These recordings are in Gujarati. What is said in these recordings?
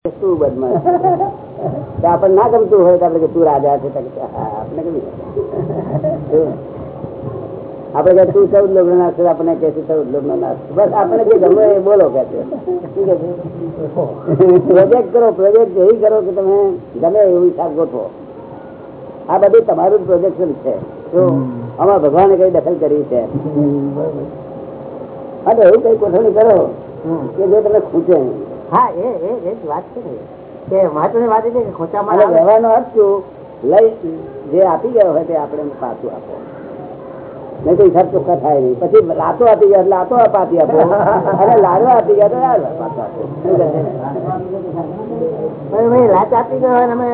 શું બદમાશ આપણને ના ગમતું હોય તો આપડે તું રાજા છે આપણે ગમી આપડે કે તું ચૌદ લોક નાશ છે આપણને કે છે ચૌદ લોક નાશ બસ આપણે જે ગમે એ બોલો કે છે. પ્રોજેક્ટ કરો પ્રોજેક્ટ એવી કરો કે તમે ગમે એવું હિસાબ ગોઠવો. આ બધું તમારું પ્રોજેક્શન છે આમાં ભગવાને કઈ દખલ કરી છે. તો એવું કઈ ગોઠવણી કરો કે જે તમે ખૂંચે નહીં. હા એ એ જ વાત છે ને. કે મહત્વની વાત એ છે કે ખોચામાં અને આવે. અર્થ શું? લઈ જે આપી ગયો હોય તે આપણે પાછું આપો. નહીં તો હિસાબ ચોખ્ખા થાય નહીં. પછી લાતો આપી ગયા લાતો આપી આપો. અને લાડો આપી ગયા તો લાડવા પાછા આપો. શું ભાઈ ભાઈ લાચ આપી ગયો અમે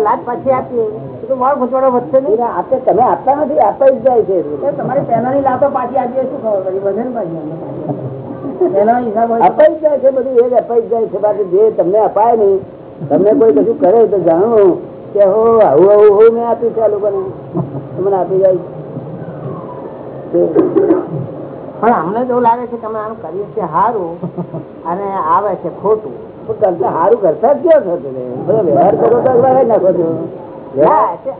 લાચ પાછી આપીએ. તો મારો ખોચવાડો વધશે નહીં. આપે તમે આપતા નથી આપતા જ જાય છે. તમારી પહેલાની લાતો પાછી આપીએ શું ખબર પડી? વધે પાછી. અપાઈ જાય છે બધું એ જ અપાઈ જાય છે. બાકી જે તમને અપાય નહીં તમને કોઈ કશું કરે તો જાણવું કે હો આવું આવું હું મેં આપ્યું છે આ લોકોને. તમને આપી જાય. પણ અમને તો લાગે છે કે આમ કરીએ છીએ સારું અને આવે છે ખોટું. કરતા સારું કરતા જ ક્યાં છો વ્યવહાર કરો તો અગવા નાખો છો.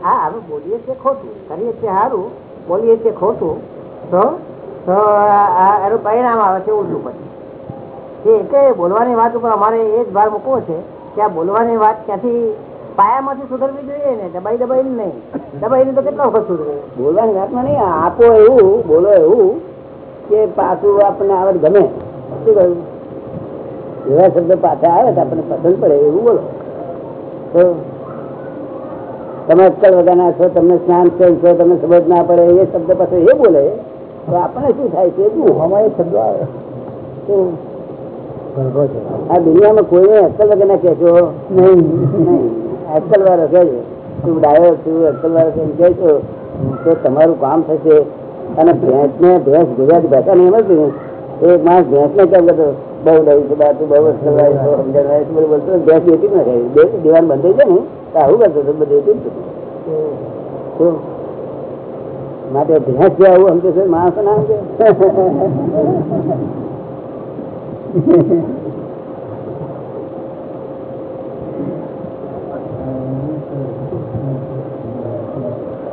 હા બોલીએ છીએ ખોટું. કરીએ છીએ સારું બોલીએ છીએ ખોટું. તો એનું પરિણામ આવે છે ઉલટું પછી. એટલે બોલવાની વાત ઉપર અમારે એ જ ભાર મૂકવો છે કે આ બોલવાની વાત ક્યાંથી પાયામાંથી સુધરવી જોઈએ ને? દબાઈ દબાઈ નહીં. દબાઈને તો કેટલા વખત સુધરે બોલવાની વાતમાં નહીં. આપો એવું, બોલો એવું કે પાછું આપણને આવે ગમે. શું કહ્યું? એવા શબ્દ પાછા આવે તો આપણને પસંદ પડે, એવું બોલો. તો તમે અક્કલ વગાના છો, તમને સ્નાન છો, તમને સમજ ના પડે, એ શબ્દ પાછો એ બોલે. તો આપણને શું થાય છે? શબ્દો આવે. આ દુનિયામાં કોઈને અક્કલ વગરના કહેશો? નહીં. અક્કલ વાળો કહેજો તું ડાયો છું અક્કલ વાળો એમ કહેશો તો તમારું કામ થશે. અને ભેંસને ભેંસ ગુજરાતી ભાષા નહીં સમજતી ને એક માણસ ભેંસને કેમ કરતો બહુ ડાયું છે બાતું બહુ અક્કલ વાળી સમજણ બધું બોલતો ભેંસ બેઠી જ નથી બે દિવાન બંધ થઈ જાય ને તો આવું કરતો બધું બેઠી જ? માટે ભેંસ જે આવું સમજે છે, માણસ ના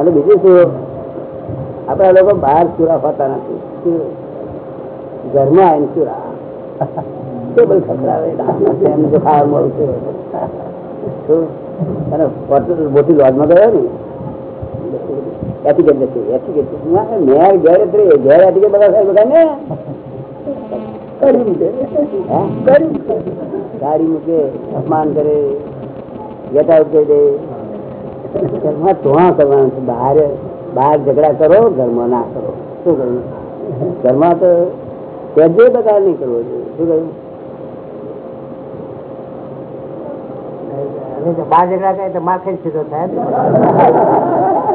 અને બીજું શું? આપડા લોકો બહાર ચૂરા હોતા નથી? ઘરમાં આવીને ચૂરા. ટેબલ ખખડાવે. દાંતમાં એમને જો ખાવા મળું છે શું? અને હોટલ મોટી લોજમાં ગયો ને? એટીકેટ નથી એટીકેટ મેં ઘેર એટલે ઘેર એટીકેટ બધા સાહેબ બધા ને કરી મૂકે હા? કરી મૂકે. ગાડી મૂકે અપમાન કરે ગેટ આઉટ કરી દે ઘરમાં ધોવા કરવાનું છે બહાર બહાર ઝઘડા કરો ઘરમાં ના કરો શું કહ્યું ઘરમાં તો સહેજે બગાડ નહીં કરવો જોઈએ શું કહ્યું અને જો બાર ઝઘડા કરે તો માર ખાઈ સીધો થાય ને.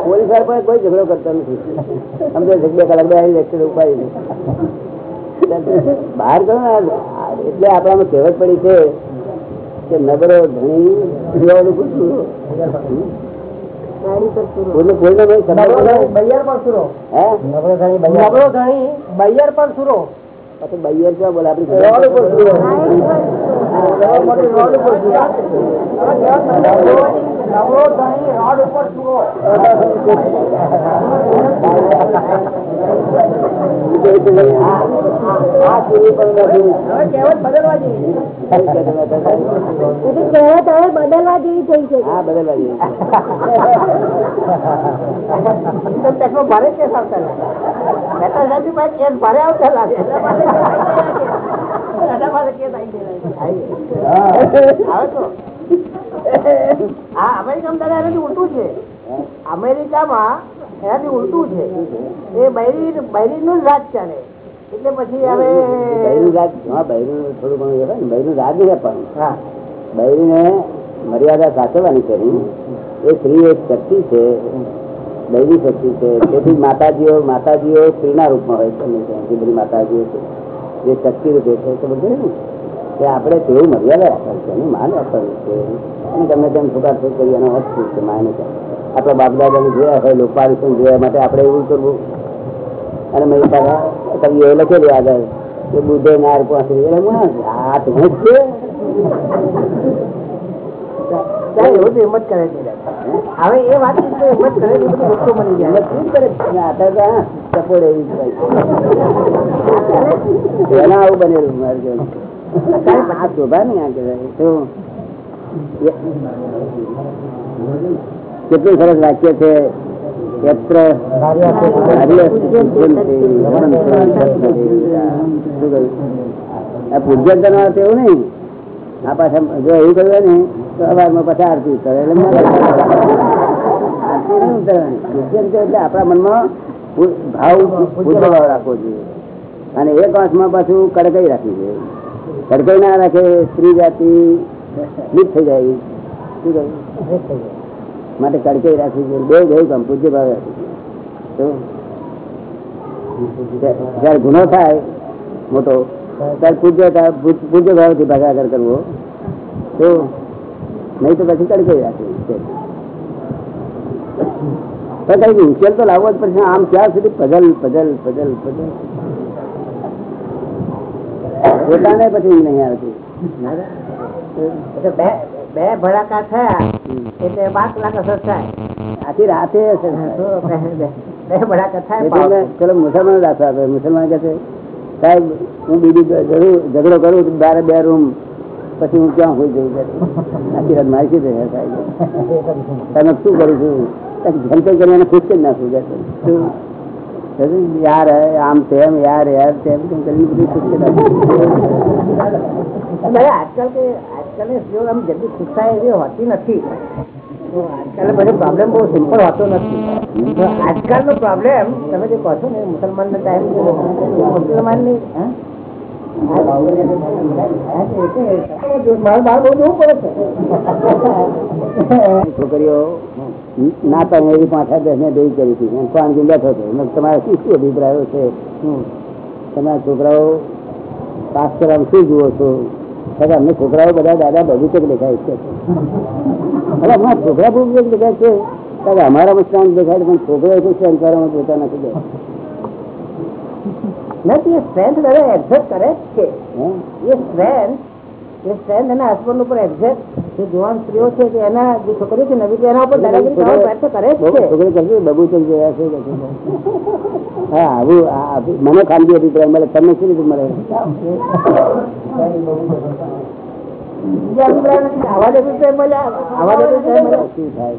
પોલીસવાળા કોઈ ઝઘડો કરતો નથી. સમજો બે કલાક બે લેક્ચર ઉપાડી બહાર કરો એટલે આપણામાં કહેવત પડી છે કે નગરો ધણી પીવાનું પૂછવું. નબળો બોલે આપડી ધણી રોડ ઉપર બદલવા જેવી થઈ છે હા બદલવા જેવી ભારે કેસ આવતા લાગે. ભારે આવતા લાગે. હા અમેરિકામાં દાદા એનાથી ઉલટું છે. અમેરિકામાં એનાથી ઉલટું છે. એ બૈરી બૈરી નું રાજ ચાલે. એટલે પછી હવે બૈરું રાજ હા બૈરું થોડું ઘણું એ ને. બૈરું રાજ નહીં હા. બૈરીને મર્યાદા સાચવવાની કરી. એ સ્ત્રી એક શક્તિ છે. દૈવી શક્તિ છે. તેથી માતાજીઓ માતાજીઓ સ્ત્રીના રૂપમાં હોય છે. બધી માતાજીઓ છે. જે શક્તિ રૂપે છે. તો બધું ને. કે આપણે તેવું મર્યાદા રાખવાનું છે એનું માન રાખવાનું છે. અને ગમે તેમ છોકરા કરી એનો અર્થ શું છે માને છે. આપણા બાપ દાદાને જોયા હોય લોકપાલિશન જોયા માટે આપણે એવું કરવું. અને મેં પાછા કવિઓ લખેલું આગળ કે બુદ્ધે નાર હું આ છે. ત્યારે એવું તો હિંમત કરે છે. હવે એ વાત કરે છે બધી વસ્તુ મળી જાય શું કરે છે? આતા તો એવી એના આવું બનેલું મારે. કેટલું સરસ વાક્ય છે. એવું નહીં. આ પાછા જો એવું કહ્યું ને, તો અવાજમાં પાછા આરતી કરે. એટલે આપણા મનમાં ભાવ, પૂજ્ય રાખવો જોઈએ. અને એક વાંસમાં પાછું કડકાઈ રાખવી જોઈએ. કડકાઈ ના રાખે સ્ત્રી જાતિ લીપ થઈ જાય શું કહ્યું માટે કડકાઈ રાખવી જોઈએ બે બે કામ પૂજ્ય ભાવ રાખવી જોઈએ તો જયારે ગુનો થાય મોટો ત્યારે પૂજ્ય પૂજ્ય ભાવથી ભાગાકાર કરવો તો નહીં તો પછી કડકાઈ રાખવી તો કઈ ઉકેલ તો લાવવો જ પડશે આમ ક્યાં સુધી પઝલ પઝલ પઝલ પઝલ પોતાને પછી નહીં આવતી. બે ભડાકા થયા એટલે પાંચ લાખ અસર થાય. આખી રાતે બે- ભડાકા થાય ચલો મુસલમાન દાખલા આપે મુસલમાન કહે છે સાહેબ હું બીજી જરૂર ઝઘડો કરું બારે બે રૂમ પછી હું ક્યાં હોઈ જવું આખી રાત મારી છે સાહેબ. તમે શું? કરું છું? જેમ કરીને ખુશ કરી નાખું યાર આમ તેમ યાર યાર તેમ તેમ કરીને બધી ખુશી દાદા, આજકાલ કે આજકાલ જો આમ જલ્દી ખુશાય એવી હોતી નથી. આજકાલ બધો પ્રોબ્લેમ બહુ સિમ્પલ હોતો નથી. આજકાલનો પ્રોબ્લેમ તમે જે કહો છો ને મુસલમાન ના ટાઈમ મુસલમાનની મારું બાળ બહુ જોવું પડે છે. છોકરીઓ ના તમે એવી પાછા દસ ને ભેગી કરી હતી. કોણ દિન બેઠો હતો. તમારા શું શું અભિપ્રાયો છે? તમારા છોકરાઓ પાસ કરવા શું જુઓ છો? ત્યારે અમને છોકરાઓ બધા દાદા બગીચક દેખાય છે. હવે અમારા છોકરા બગીચક દેખાય છે. ત્યારે અમારામાં સ્ટાન્ડ દેખાય પણ છોકરાઓ તો સ્ટેન્ડ કરવામાં પોતા નથી દે નથી એ સ્ટ્રેન્થ દાદા એક્ઝેક્ટ કરે છે? એ સ્ટ્રેન્થ એ સ્ટ્રેન્થ એના હસબન્ડ ઉપર એક્ઝેક્ટ જે જુવાન સ્ત્રીઓ છે કે એના જે છોકરીઓ છે નવી એના ઉપર દાદાગીરી પ્રયત્ન કરે છે. છોકરી કરશે બગીચક જેવા છે છે. હા આવું મને ખાનગી અભિપ્રાય મળે તમને શું રીતે મળે અભિપ્રાય મળ્યા અભિપ્રાય મળ્યા. શું થાય?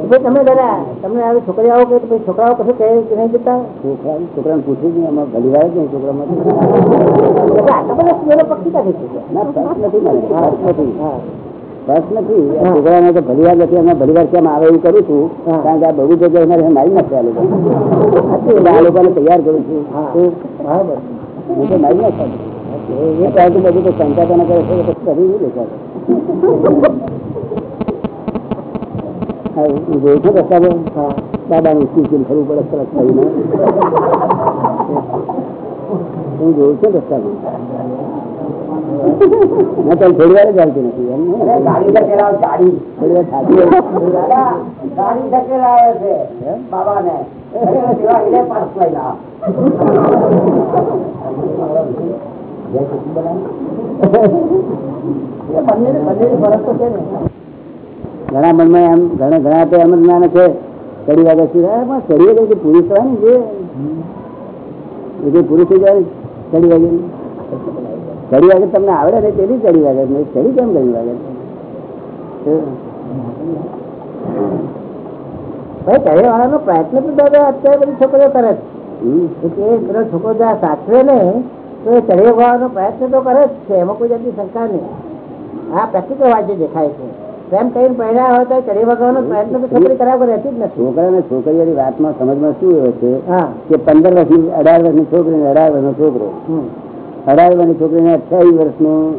ભાઈ તમે દાદા તમને આવી છોકરીઓ આવો કે ભાઈ છોકરાઓ કશું કહે કે નહીં જતા છોકરા છોકરાને પૂછ્યું નહીં આમાં ભલી વાર જ નહીં છોકરામાં દાદા, આટલા બધા સ્ત્રીઓનો પક્ષી કાઢી છે ના પ્રશ્ન નથી મને પ્રશ્ન નથી. હા. પ્રશ્ન નથી. આ હા. છોકરાને તો ભલી વાર નથી અમે ભલી વાર કેમ આવે એવું કરું છું? હા. કારણ કે આ બહુ જગ્યાએ અમારે મારી નાખશે આ લોકો. એટલે આ લોકોને તૈયાર કરું છું. હા. તો બરાબર. હું તો મારી નાખશે એ કહે તો બધું તો શંકા તો ન કરે છે તો પછી કરી લેશે હા, હું જોઉં છું રસ્તા પર દાદાનું સ્કૂલ ફરવું પડે સરસ થઈને હું જોઉં છું રસ્તા પર ના ચાલ થોડી વાર જ ચાલતી નથી એમ નહીં. ગાડી ધકેલાવ ગાડી થોડી વાર થાકી જાય. દાદા ગાડી ધકેલાવે છે બાબાને સેવા હિલે પાસ લઈને બંને બંને ફરક તો છે ને ઘણા મનમાં એમ ઘણા ઘણા તો એમ જ માને છે. ચડી વાગે પણ ચડી વાગે પુરુષ હોય ને જે? એ જે પુરુષ જાય ચડી વાગે ચડી વાગે તમને આવડે ને તેની ચડી વાગે નહીં ચડી કેમ કરી વાગે ભાઈ કહે વાળાનો પ્રયત્ન તો દાદા અત્યારે બધી છોકરીઓ કરે. છે એ પેલો છોકરો જ્યાં સાચવે ને તો એ ચઢી વાળાનો પ્રયત્ન તો કરે જ છે. એમાં કોઈ જાતની શંકા નહીં. આ પ્રેક્ટિકલ જે દેખાય છે. પ્રેમ કહીને પહેર્યા હોય તો ચઢી વળવાનો પ્રયત્ન તો છોકરી કર્યા રહેતી જ નથી. છોકરા અને છોકરીઓની વાતમાં સમજમાં શું હોય છે? કે પંદર વર્ષની અઢાર વર્ષની છોકરી ને અઢાર વર્ષનો છોકરો. અઢાર વર્ષની છોકરીને અઠ્યાવીસ વર્ષનો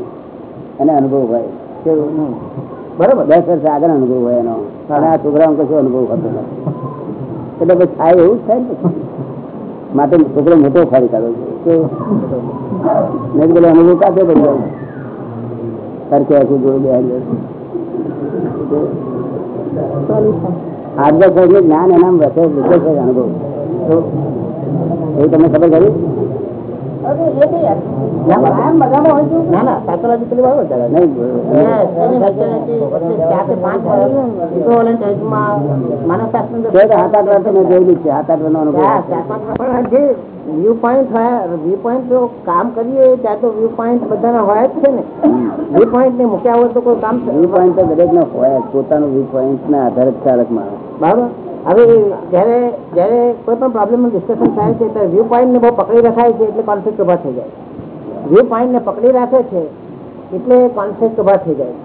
એને અનુભવ હોય. બરોબર. દસ વર્ષ આગળ અનુભવ હોય એનો. અને આ છોકરાઓને કશો અનુભવ થતો નથી. એટલે પછી થાય એવું જ થાય ને. માટે છોકરો મોટો ફાડી કાઢો છે નહીં અનુભવ કાચો પડી જાય સરખે આખું જોઈ બે આઠ જ્ઞાન એના લીધે છે અનુભવ. એ તમને ખબર ખરી વાર તો જોયેલું છે. હાથ આઠ નો અનુભવ. વ્યૂ પોઈન્ટ વ્યૂ પોઈન્ટ કામ કરીએ ત્યાં તો વ્યૂ પોઈન્ટ બધાના હોય જ છે ને. વ્યૂ પોઈન્ટ ને મૂક્યા હોય તો કોઈ કામ વ્યૂ પોઈન્ટ તો દરેક નો હોય. પોતાનું વ્યૂ પોઈન્ટ ના આધારે ચાલક માણસ બરાબર? હવે જયારે જયારે કોઈ પણ પ્રોબ્લેમ ડિસ્કશન થાય છે ત્યારે વ્યૂ પોઈન્ટ ને બહુ પકડી રખાય છે એટલે કોન્ફ્લિક્ટ ઊભા થઈ જાય. વ્યૂ પોઈન્ટ ને પકડી રાખે છે એટલે કોન્ફ્લિક્ટ ઊભા થઈ જાય.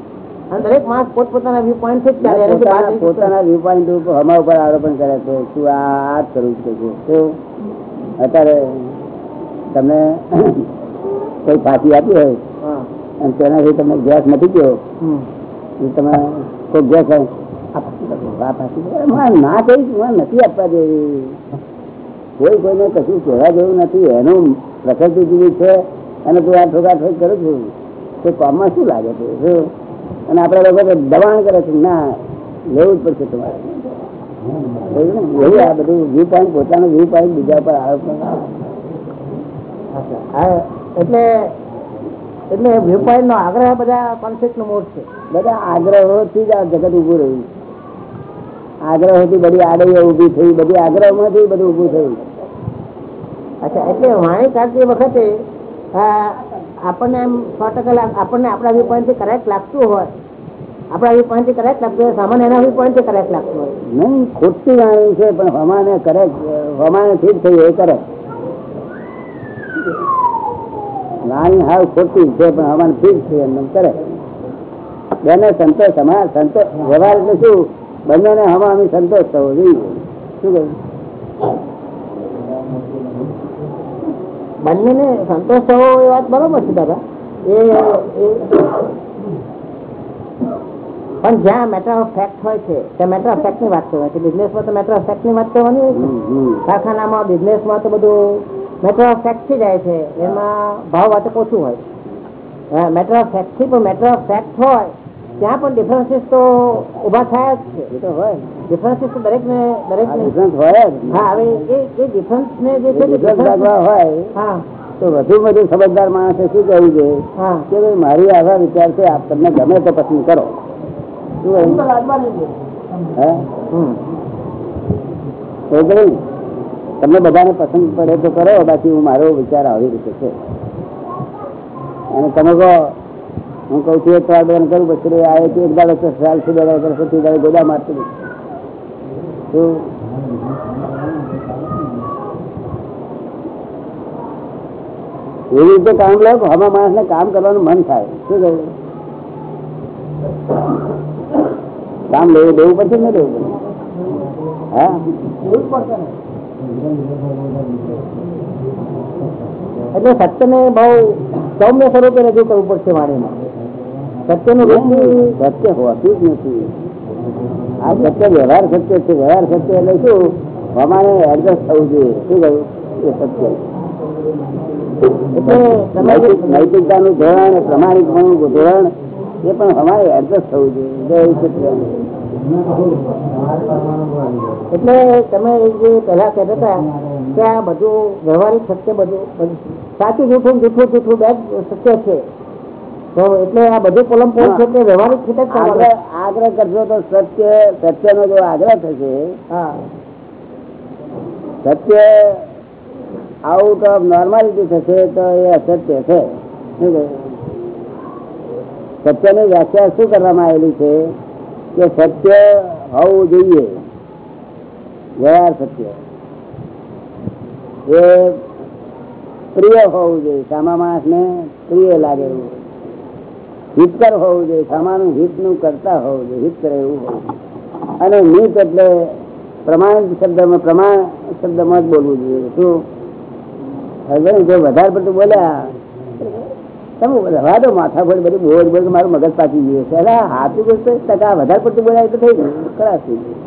અને દરેક માણસ પોતપોતાના વ્યૂ પોઈન્ટથી ચાલે પોતાના વ્યૂ પોઈન્ટ ઉપર હમા ઉપર આરોપણ કરે છે શું આ કરું કરવું છે અત્યારે તમે કોઈ ફાંસી આપી હોય. અને તેનાથી તમે ગેસ નથી ગયો તમે કોઈ ગેસ હોય ના કહીશ નથી આપવા જેવી. કોઈ કોઈને કશું કહેવા જેવું નથી. એનું પ્રકૃતિ જેવી છે અને કોઈ આ ઠોકા ઠોક કરું છું. તો કામમાં શું લાગે છે? અને આપણા લોકો દબાણ કરે છે. ના લેવું જ પડશે તમારે. એવું? આ બધું વ્યૂ પોઈન્ટ પોતાનું વ્યૂ પોઈન્ટ બીજા પર આરોપ એટલે એટલે વ્યૂ પોઈન્ટ નો આગ્રહ બધા કોન્સેપ્ટનું મોટ છે. બધા આગ્રહોથી જ આ જગત ઉભું રહ્યું. આગ્રહોથી બધી આડૈયો ઊભી થઈ બધી આગ્રહમાંથી બધું ઉભું થયું. અચ્છા એટલે વાણી કાઢતી વખતે આપણને એમ સો ટકા આપણને આપણા વ્યૂ પોઈન્ટથી કરેક્ટ લાગતું હોય આપણા પોઈન્ટ કરેક્ટ લાગતું હોય એના પોઈન્ટ કરેક્ટ લાગતું હોય. નહીં ખોટી વાણી છે પણ હમાને કરે હમાને ઠીક થઈ એ કરે. વાણી હાવ ખોટી છે પણ હમાને ઠીક છે એમ એમ કરે. બેને સંતોષ અમારા સંતોષ વ્યવહાર એટલે શું? બંનેને હમામી સંતોષ થવો જોઈએ. શું કહ્યું? બંનેને સંતોષ થવો એ વાત બરોબર છે દાદા. એ- પણ જ્યાં મેટર ઓફ ફેક્ટ હોય છે ત્યાં મેટર ઓફ ફેક્ટની વાત કરવાની છે. બિઝનેસમાં તો મેટર ઓફ ફેક્ટની વાત કરવાની. કારખાનામાં બિઝનેસમાં તો બધું મેટર ઓફ ફેક્ટથી જાય છે. એમાં ભાવ વાત ઓછું હોય મેટર ઓફ ફેક્ટથી પણ મેટર ઓફ ફેક્ટ હોય ત્યાં પણ ડિફરન્સીસ તો ઊભા થયા જ છે. એ તો હોય. ડિફરન્સીસ તો દરેક ને દરેક ડિફરન્સ હોય હા હવે એ ડિફરન્સ ને જે છે હોય હા. તો વધુ વધુ સમજદાર માણસે શું કહેવું જોઈએ? હા. કે ભાઈ મારી આવા વિચાર છે આપ તમને ગમે તો પસંદ કરો. તમને બધાને પસંદ પડે તો કરો, બાકી હું મારો વિચાર આવી રીતે છે. અને તમે કહો, હું કઉ છું, એક વાર બેન કરું, પછી આવે છે એક દાડો સાલથી દાડો કરશો તે દાડો ગોદા નહીં. એવી રીતે કામ લો હમણાં માણસને કામ કરવાનું મન થાય. શું કહ્યું? કામ લેવું દેવું પડશે ને પડશે હા? એટલે સત્યને બહુ સૌમ્ય સ્વરૂપે રજૂ કરવું પડશે વાણીમાં. સત્યનું રૂપ સત્ય હોતું જ નથી. આ સત્ય વ્યવહાર સત્ય છે. વ્યવહાર સત્ય એટલે શું? અમારે એડજસ્ટ થવું જોઈએ. શું કહ્યું? એ સત્ય. એટલે નૈતિકતાનું ધોરણ પ્રમાણિકપણું ધોરણ એ પણ અમારે એડજસ્ટ થવું જોઈએ. એટલે તમે જે પહેલા કહેતા હતા કે આ બધું વ્યવહારિક સત્ય બધું સાચું જૂઠું જૂઠું જૂઠું બે સત્ય છે. તો એટલે આ બધું કોલમ પોલ છે તે વ્યવહારિક છે આગ્રહ કરશો તો સત્ય સત્યનો જો આગ્રહ થશે હા. સત્ય આઉટ ઓફ નોર્માલિટી થશે તો એ અસત્ય છે. શું? સત્યની વ્યાખ્યા શું કરવામાં આવેલી છે? કે સત્ય હોવું જોઈએ. વ્યવહાર સત્ય. એ પ્રિય હોવું જોઈએ. સામા માણસને પ્રિય લાગે એવું. હિતકર હોવું જોઈએ. સામાનું હિતનું કરતા હોવું જોઈએ. હિત કરે એવું હોવું અને નીત એટલે પ્રમાણ શબ્દમાં પ્રમાણ શબ્દમાં જ બોલવું જોઈએ. શું? વધારે પડતું બોલ્યા તમે રવા દો બધું બોજ બોજ મારું મગજ પાકી ગયું છે. હાથું બોલતો ટકા વધારે પડતું બોલાય તો થઈ ગયું. ગયું.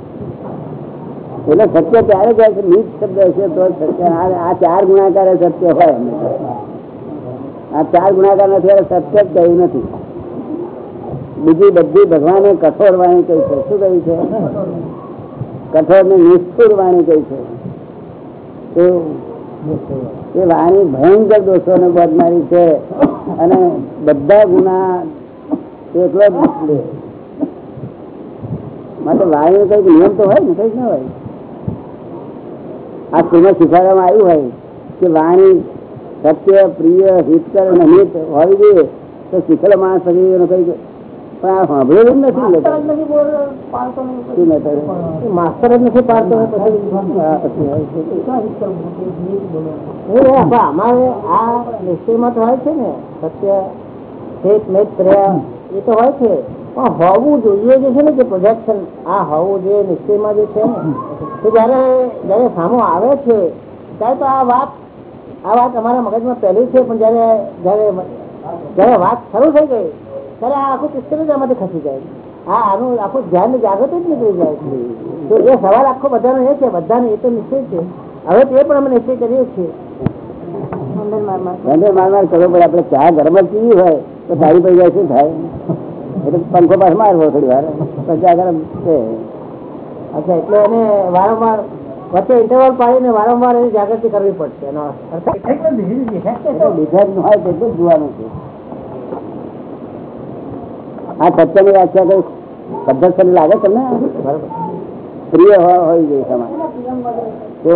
એટલે સત્ય ત્યારે જાય છે નીચ શબ્દ હશે તો સત્ય. આ ચાર ગુણાકાર સત્ય હોય આ ચાર ગુણાકાર નથી સત્ય જ કહ્યું નથી. બીજી બધી ભગવાને કઠોર વાણી કહી છે. શું કહ્યું છે? કઠોર ને નિષ્ઠુર વાણી કહી છે. એ વાણી ભયંકર દોષો ને બદનારી છે અને બધા ગુના એટલો જ માટે વાણી કંઈક નિયમ તો હોય ને, કંઈક ના હોય. આ સ્કૂલમાં શીખવાડવામાં આવ્યું હોય કે વાણી સત્ય, પ્રિય, હિતકર અને હિત હોવી જોઈએ, તો શીખેલો માણસ કઈ પણ આ સાંભળેલું નથી માસ્તર જ પાડતો અમારે આ નિશ્ચયમાં તો હોય છે ને સત્ય એ તો હોય છે. પણ હોવું જોઈએ જે છે ને જે પ્રોજેક્શન આ હોવું જોઈએ નિશ્ચયમાં જે છે ને તો જયારે જયારે સામો આવે છે ત્યારે તો આ વાત આ વાત અમારા મગજમાં પહેલી છે પણ જયારે જયારે જયારે વાત શરૂ થઈ ગઈ ત્યારે આ આખું પિક્ચર જ આમાંથી ખસી જાય હા આનું આખું ધ્યાન જાગૃત જ નીકળી જાય તો એ સવાલ આખો બધાનો એ છે બધાને એ તો નિશ્ચય છે. હવે તે પણ અમે નિશ્ચય કરીએ છીએ. અંદર માર માર. કરવો પડે. આપણે ચા ગરમ જ પીવી હોય તો સારી પડી જાય શું થાય? એટલે પંખો પાસ મારવો થોડી વાર. તો ચા ગરમ છે. અચ્છા એટલે એને વારંવાર વચ્ચે ઇન્ટરવલ પાડીને વારંવાર એની જાગૃતિ કરવી પડશે. એનો અર્થ ડિફેક્ટ હોય તેટલું જ જોવાનું છે. આ સત્યની વ્યાખ્યા કઈ પદ્ધતિ લાગે તમને? પ્રિય હોવી જોઈએ તમારે. તો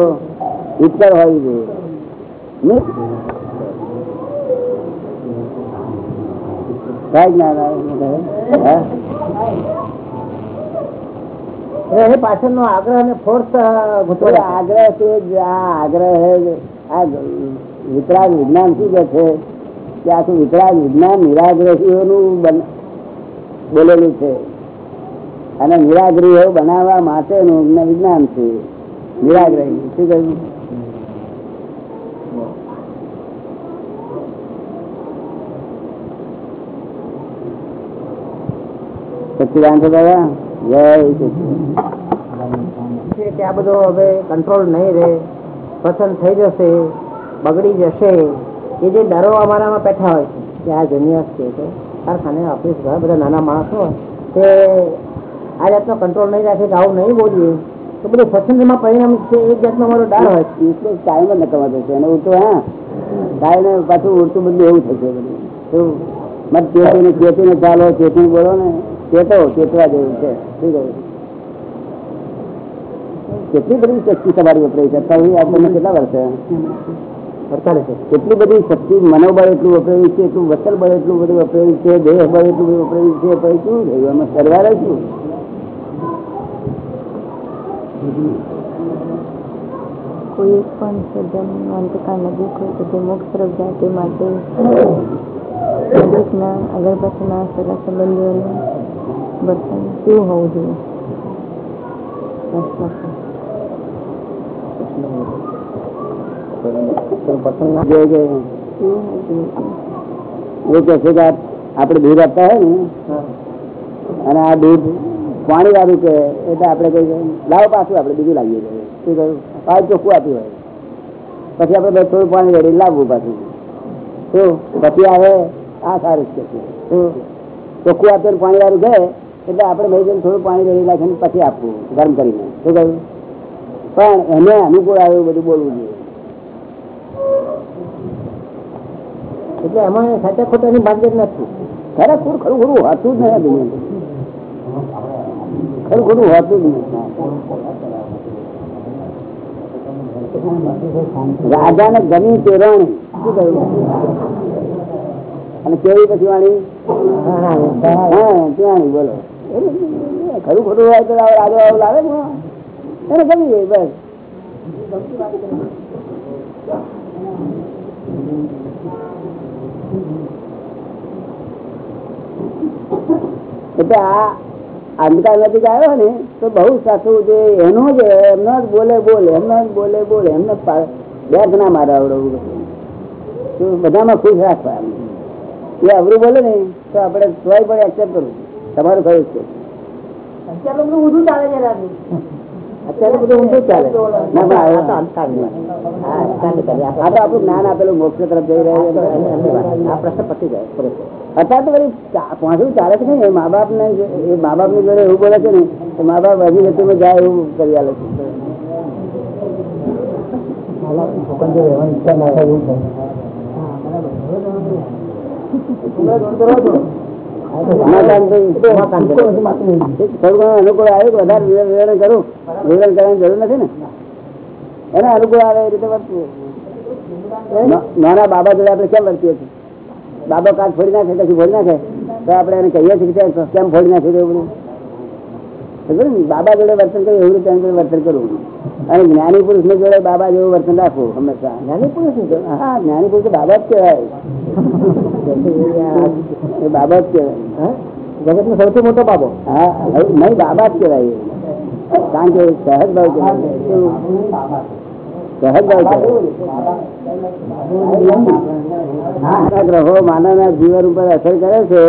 ઉત્તર હોવી જોઈએ ના? ના આગ્રહ અને ફોર્સ આગ્રહ છે આ આગ્રહ આ વિતરાગ વિજ્ઞાન શું કે છે કે આખું વિતરાગ વિજ્ઞાન નિરાગ્રહીઓનું બન- બોલેલું છે. અને નિરાગ્રહીઓ બનાવવા માટેનું જ્ઞ- વિજ્ઞાન છે. નિરાગ્રહી. શું કહ્યું? સચિદાનંદ દાદા જય કે આ બધો હવે કંટ્રોલ નહીં રહે. પસંદ થઈ જશે, બગડી જશે. એ જે ડરો અમારામાં બેઠા હોય છે, કે આ જન્યાસ છે કારખાને ઓફિસ બધા નાના માણસો તે આ જાતનો કંટ્રોલ નહીં રાખે કે આવું નહીં બોલીએ, તો બધું સ્વચ્છંદમાં પરિણામ છે એક જાતનો મારો ડર હોય. ટાઈમ જ નકામો થશે અને ઉડતું હા. કાંઈ પાછું ઉડતું બધું એવું થશે બધું. મત ચેતીને ચેતીને ચાલો, ચેતી બોલો ને, ચેતો, ચેતવા જેવું છે. શું કહ્યું કેટલી બધી શક્તિ તમારી વપરાય છે? અત્યારે આપણને કેટલા વર્ષે અડતાલીસ છે. એટલી બધી શક્તિ મનોબળ એટલું વપરાયું છે, એટલું વચન બળ એટલું બધું વપરાયું છે દેહ બળ એટલું બધું વપરાયું છે, પછી શું થયું? એમાં સરવારે શું? કોઈ પણ અંતકાળ નજીક હોય તો તે મોક્ષ તરફ જાય માટે નજીકના અગરબત્તીના સગા સંબંધીઓનું હોવું જોઈએ? પ્રશ્ન કે કેવું હોવું જોઈએ એ કહે છે કે આ દૂધ આપતા હોય ને અને આ દૂધ પાણી વાળું કે એટલે આપડે કઈ લાવ પાછું આપણે બીજું લાવીએ શું કહ્યું પાણી ચોખ્ખું આપ્યું હોય પછી આપડે થોડું પાણી રેડી લાવવું પાછું શું પછી આવે, આ સારું છે શું ચોખ્ખું આપેલું પાણી વાળું છે એટલે આપણે ભાઈ જઈને થોડું પાણી રેડી નાખીને પછી આપવું. ગરમ કરીને. શું કહ્યું પણ એને અનુકૂળ આવે એવું બધું બોલવું જોઈએ એટલે એમાં સાચા ખોટાની ભાગ્ય નથી. ખરેખર ખરું ખરું હોતું જ નહીં ખરું ખરું હોતું જ નહીં. રાજાને ગમી તે શું કહ્યું? અને કેવી પછી વાણી? હા ત્યાંની બોલો. ખરું ખોટું હોય તો રાજો આવું લાવે ને. એને ગમી ગઈ બસ. એટલે આ અંધકાર નજીક આવ્યો ને, તો બહુ સાચું જે એનો જ, એમનો જ બોલે બોલે, એમનો જ બોલે બોલે, એમને બે ના મારે આવડવું બધામાં ખુશ રાખવા. એ અવરું બોલે ને, તો આપણે તોય પણ એક્સેપ્ટ કરવું તમારું કયું છે. અત્યારે બધું ઊંધું ચાલે. ના, આ તો આપણું જ્ઞાન આપેલું મોક્ષ તરફ જઈ રહ્યું. આ પ્રશ્ન પતી જાય અત્યારે તો વળી પહોંચવું ચાલે છે ને મા બાપ ને એ મા બાપની જોડે એવું બોલે છે ને તો મા બાપ હજી ગતિમાં જાય એવું કરી આલે છે. થોડું ઘણું અનુકૂળ આવે તો વધારે વિવરણ કરું વિવરણ કરવાની જરૂર નથી ને એને અનુકૂળ આવે એ રીતે વર્તવું નાના બાબા જોડે આપણે કેમ વર્તીએ છીએ બાબા કાચ ફોડી નાખે, કશું ફોડી નાખે તો આપણે એને કહીએ છીએ કેમ ફોડી નાખ્યું એવું? બાબા જોડે વર્તન કર્યું એવું રીતે વર્તન કરવું. અને જ્ઞાની પુરુષ ને જોડે બાબા જેવું વર્તન રાખવું હંમેશા. જ્ઞાની પુરુષ હા જ્ઞાની પુરુષ બાબા જ કહેવાય. બાબા જ કહેવાય. જગત નો સૌથી મોટો બાબો. હા નહીં બાબા જ કહેવાય કારણ કે સહજ ભાવ સહજ ભાવ ગ્રહો માનવના જીવન ઉપર અસર કરે છે.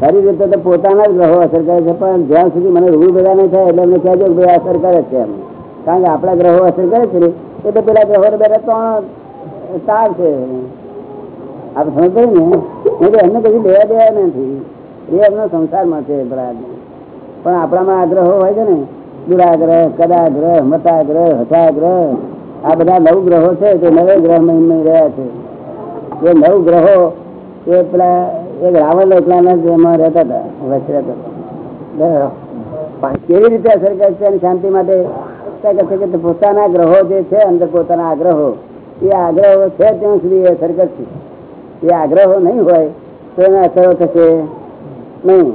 ખરી રીતે તો પોતાના જ ગ્રહો અસર કરે છે, પણ જ્યાં સુધી મને રૂબરૂ બધા નહીં થાય, એટલે અમને કહેજો કે ભાઈ અસર કરે છે એમ. કારણ કે આપણા ગ્રહો અસર કરે છે એ તો પેલા ગ્રહો બધા ત્રણ તાર છે. આપણે સમજ ને તો એમને કશું લેવા દેવા નથી. એ એમનો સંસારમાં છે બરાબર. પણ આપણામાં આગ્રહો હોય છે ને, દુરાગ્રહ, કદાગ્રહ, મતાગ્રહ, હતાગ્રહ, આ બધા નવ ગ્રહો છે તે નવે ગ્રહ મહિમય રહ્યા છે. એ નવ ગ્રહો એ પેલા એક રાવણ એકલાના એમાં રહેતા હતા વચ્ચે કેવી રીતે અસર કરે છે શાંતિ માટે પોતાના ગ્રહો જે છે અંદર પોતાના આગ્રહો, એ આગ્રહો છે ત્યાં સુધી અસર કરશે. એ આગ્રહો નહીં હોય તો એને અસરો થશે નહીં.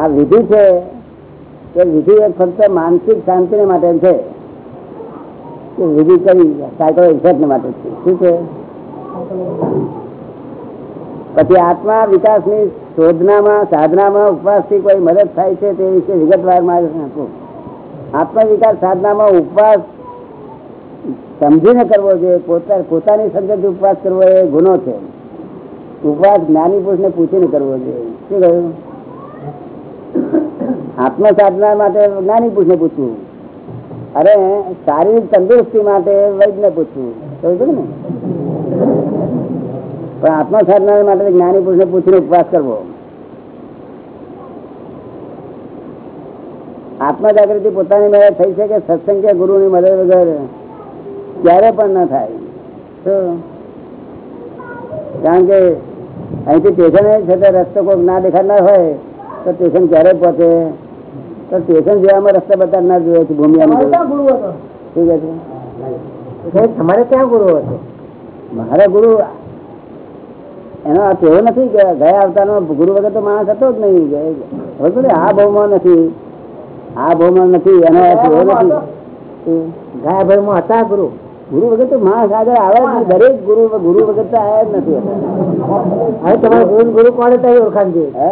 આ વિધિ છે, એ વિધિ એ ફક્ત માનસિક શાંતિ માટે છે. વિધિ કરી સાયકલ ઇફેક્ટ માટે છે. શું છે? પછી આત્મા વિકાસની શોધનામાં, સાધનામાં ઉપવાસથી કોઈ મદદ થાય છે તે વિશે વિગતવાર માર્ગ આપો. આત્મ વિકાસ સાધનામાં ઉપવાસ સમજીને કરવો જોઈએ. પોતા, પોતાની સમજણ ઉપવાસ કરવો એ ગુનો છે. ઉપવાસ જ્ઞાની પુરુષને પૂછીને કરવો જોઈએ. શું કહ્યું? આત્મ સાધના માટે જ્ઞાની પુરુષને પૂછવું. અરે, શારીરિક તંદુરસ્તી માટે વૈદ્યને પૂછવું. કહ્યું ને? પણ આત્મા સાધના માટે જ્ઞાની પુરુષને પૂછીને ઉપવાસ કરવો. આત્મા જાગૃતિ પોતાની મદદ થઈ છે કે સત્સંગ કે ગુરુની મદદ વગર ક્યારે પણ ન થાય. તો કારણ કે અહીંથી સ્ટેશન છે તે રસ્તો કોઈ ના દેખાડનાર હોય તો સ્ટેશન ક્યારે પહોંચે? તો સ્ટેશન જેવામાં રસ્તા બતાડનાર જોઈએ છે ભૂમિયામાં ગુરુ કહે છે? તમારે ક્યાં ગુરુ હતો? મારા ગુરુ એનો અર્થ એવો નથી કે ગયા અવતારમાં ગુરુ વગર તો માણસ હતો જ નહીં. ને આ ભાવમાં નથી. આ ભાવમાં નથી. એનો અર્થ એવો નથી. ગયા ભાવમાં હતા ગુરુ. ગુરુ વગર તો માણસ આગળ આવે જ દરેક ગુરુ ગુરુ વગર તો આવ્યા જ નથી. હવે તમારા ગુરુ ગુરુ કોણ હતા એ ઓળખાણ છે હે?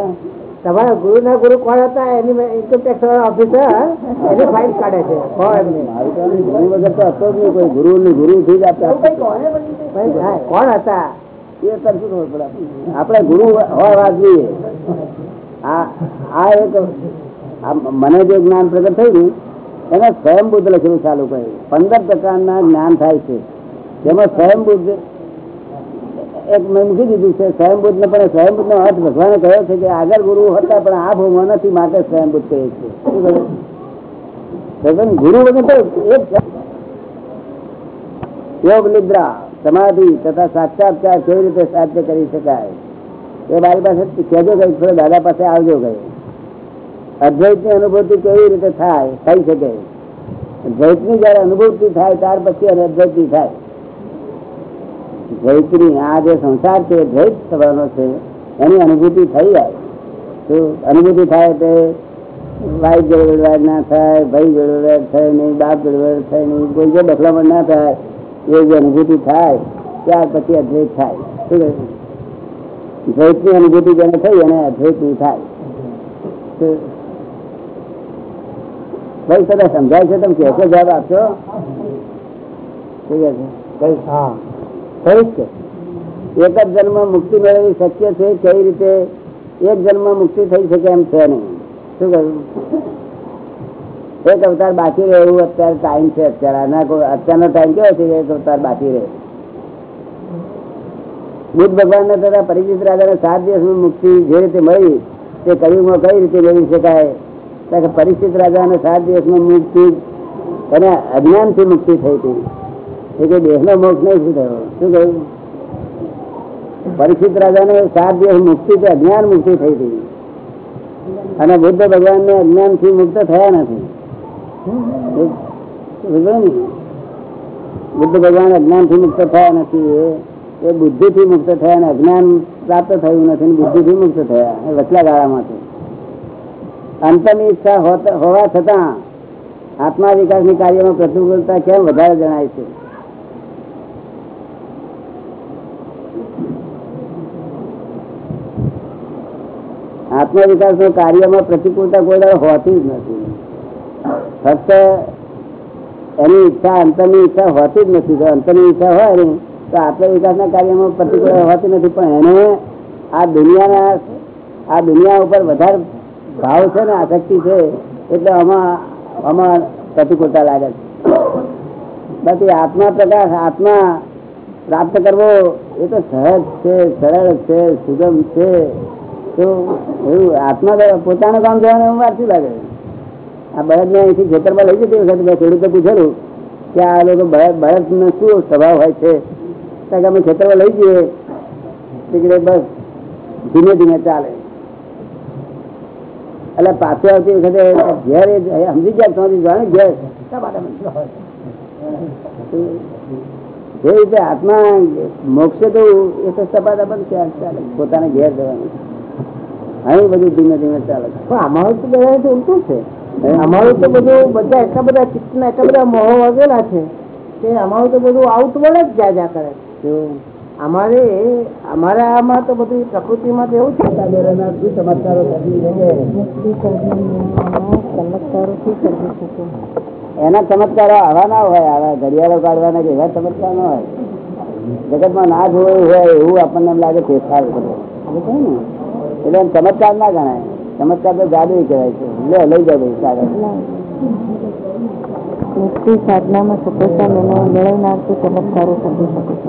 તમારા ગુરુ ના ગુરુ કોણ હતા? એની ઇન્કમટેક્સ ઓફિસર એની ફાઇલ કાઢે છે. કોણ ગુરુ વગર તો હતો જ નહીં. કોઈ ગુરુ ની ગુરુ થી જ આપતા કોણ હતા? એ તરફી ખબર પડે? આપણે ગુરુ હોવા જોઈએ આ એક મને જે જ્ઞાન પ્રગટ થયું એને સ્વયં બુદ્ધ લખેલું ચાલુ કર્યું પંદર પ્રકારના જ્ઞાન થાય છે. તેમાં સ્વયં બુદ્ધ એક મેં મૂકી દીધું છે સ્વયં બુદ્ધ ને પણ સ્વયં બુદ્ધ નો અર્થ ભગવાને કહ્યો છે કે આગળ ગુરુ હતા, પણ આ ભૂમાં નથી, માટે સ્વયં બુદ્ધ કહે છે. ગુરુ વગર તો એક યોગ નિદ્રા સમાધિ તથા સાક્ષાત્કાર કેવી રીતે સાધ્ય કરી શકાય? એ મારી પાસે કહેજો કઈ થોડો દાદા પાસે આવજો કઈ અદ્વૈતની અનુભૂતિ કેવી રીતે થાય? થઈ શકે. દ્વૈતની જયારે અનુભૂતિ થાય, ત્યાર પછી અને અદ્વૈતની થાય. દ્વૈતની આ જે સંસાર છે દ્વૈત થવાનો છે, એની અનુભૂતિ થઈ જાય. તો અનુભૂતિ થાય તે? વાઈફ જોડે ના થાય, ભાઈ જોડે થાય નહીં, બાપ વ્યવહાર થાય નહીં, કોઈ જો દખલામણ ના થાય એ જે અનુભૂતિ થાય ત્યાર પછી અદ્વૈત થાય શું કહે દ્વૈતની અનુભૂતિ જેને થઈ એને અદ્વૈતની થાય તો ભાઈ સદા સમજાય છે તમે કહેશો જવાબ આપશો શું કહે છે હા કઈ છે એક જ જન્મ મુક્તિ મેળવવી શક્ય છે કઈ રીતે એક જન્મ મુક્તિ થઈ શકે એમ છે નહીં શું કહ્યું એક અવતાર બાકી રહે અત્યારે ટાઈમ છે અત્યારનો ટાઈમ કેવો છે એક અવતાર બાકી રહે. બુદ્ધ ભગવાન ને તથા પરિચિત રાજાને સાત દિવસમાં મુક્તિ જે રીતે મળી, તે કયુગમાં કઈ રીતે મેળવી શકાય? કારણ કે પરિચિત રાજાને સાત દિવસમાં મુક્તિ અને અજ્ઞાનથી મુક્તિ થઈ હતી. એ કે દેહ નો મોક્ષ નહીં થયો? શું કહ્યું રાજા રાજાને સાત દિવસ મુક્તિ તે અજ્ઞાન મુક્તિ થઈ હતી. અને બુદ્ધ ભગવાન ને અજ્ઞાનથી મુક્ત થયા નથી. એ સમજો ને? બુદ્ધ ભગવાન અજ્ઞાનથી મુક્ત થયા નથી. એ- એ બુદ્ધિ થી મુક્ત થયા અને અજ્ઞાન પ્રાપ્ત થયું નથી બુદ્ધિ થી મુક્ત થયા. એ વચલા ગાળામાં છે અંતરની ઈચ્છા હોત- હોવા છતાં આત્મા વિકાસની કાર્યમાં પ્રતિકૂળતા કેમ વધારે જણાય છે? આત્મ વિકાસ નો કાર્યમાં પ્રતિકૂળતા કોઈ દાડો હોતી જ નથી. ફક્ત એની ઈચ્છા, અંતરની ઈચ્છા હોતી જ નથી. અંતરની ઈચ્છા હોય ને, તો આત્મ વિકાસના કાર્યમાં પ્રતિકૂળતા હોતી નથી. પણ એને આ દુનિયાના, આ દુનિયા ઉપર વધારે ભાવ છે ને, આસક્તિ છે, એટલે આમાં આમાં પ્રતિકૂળતા લાગે છે. બાકી આત્મા પ્રકાશ, આત્મા પ્રાપ્ત કરવો એ તો સહજ છે, સરળ છે, સુગમ છે. તો એવું આત્મા પોતાનું કામ જોવાનું એવું શું લાગે આ બળદને અહીંથી ખેતરમાં લઈ જતી વખત મેં પૂછેલું કે આ લોકો બળદ નો શું સ્વભાવ હોય છે? તો કે અમે ખેતરમાં લઈ જઈએ. બસ, ધીમે ધીમે ચાલે. એટલે પાછું આવતી વખતે ઘેર સમજી ગયા તમારી જાણે ઘેર જે રીતે આત્મા મોક્ષે તો એ તો સપાટા પણ ચાલે ચાલે, પોતાને ઘેર જવાનું. અહીં બધું ધીમે ધીમે ચાલે. અમારું તો બધા ઉલટું છે. અમારું તો બધું બધા એટલા બધા ચિત્તના એટલા બધા મોહ વાગેલા છે કે અમારું તો બધું આઉટવર્ડ જ જ્યાં કરે તો અમારે અમારામાં તો બધું પ્રકૃતિમાં તો એવું છે ચમત્કારો એના ચમત્કારો આવા ના હોય આવા ઘડિયાળો કાઢવાના કે એવા ચમત્કાર ના હોય. જગતમાં ના જોયું હોય એવું આપણને એમ લાગે ફેરફાર કરે. એટલે ચમત્કાર ના ગણાય. ચમત્કાર તો જાદુ કહેવાય છે. લે લઈ જાય ભાઈ સાગર સાધનામાં સફળતા મેળવનાર તો ચમત્કારો સર્જી શકે છે.